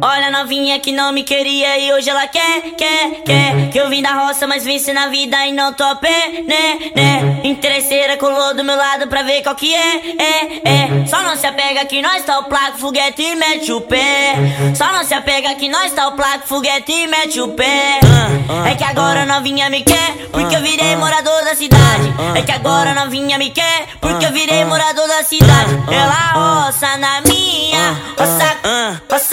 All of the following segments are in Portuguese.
Olha novinha que não me queria e hoje ela quer, quer, quer Que eu vim da roça, mas venci na vida e não tô a pé, né, né Interesseira colou do meu lado pra ver qual que é, é, é Só não se apega que nós tá o placo, foguete e mete o pé Só não se apega que nós tá o placo, foguete e mete o pé É que agora novinha me quer, porque eu virei morador da cidade É que agora novinha me quer, porque eu virei morador da cidade Ela roça na minha, roça, roça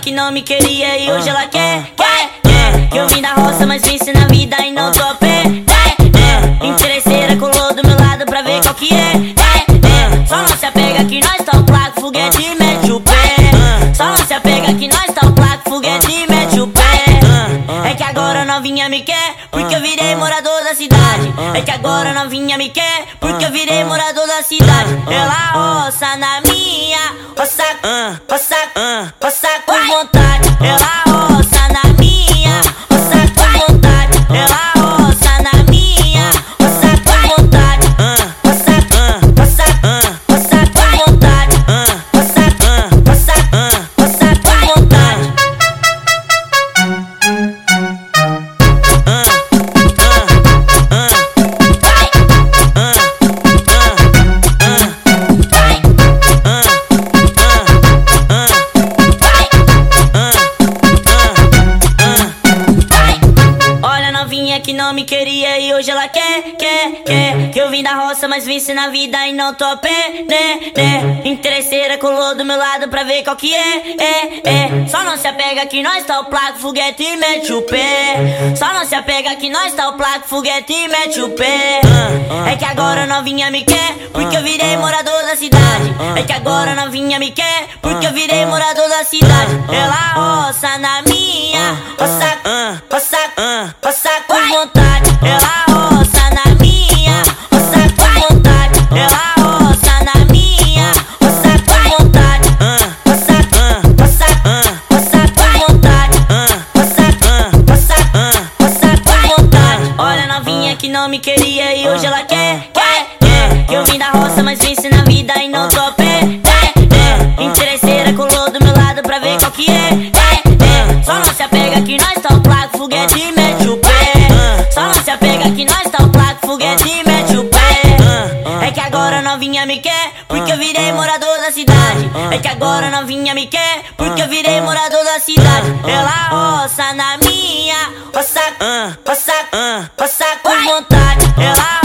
que não me queria e hoje ela quer, quer, quer. Que eu vim da roça, mas venci na vida e não tô novinha me quer, porque eu virei morador da cidade. É que agora novinha me quer, porque eu virei morador da cidade. Ela roça na minha, roça, roça, roça com vontade. Ela roça vim da roça, mas venci na vida e não tô a pé, né Interesseira colou do meu lado pra ver qual que é, é, é. Só não se apega que nós tá o placo, foguete e mete o pé. Só não se apega que nós tá o placo, foguete e mete o pé. É que agora novinha me quer, porque eu virei morador da cidade. É que agora novinha me quer, porque eu virei morador da cidade. Ela roça na minha, roça, roça, roça com vontade. Ela roça que não me queria e hoje ela quer, quer, quer. Que eu vim da roça, mas venci na vida e não tô pé, é, é. Interesseira colou do meu lado pra ver qual que é, é, é. Só não se apega que nós tá o placo, foguete e mete o pé. Só não se apega que nós tá o placo, foguete e mete o pé. É que agora novinha me quer, porque eu virei morador da cidade. É que agora novinha me quer, porque eu virei morador da cidade. Ela roça na minha, roça, ah, passa, ah, passa com vontade. É Ela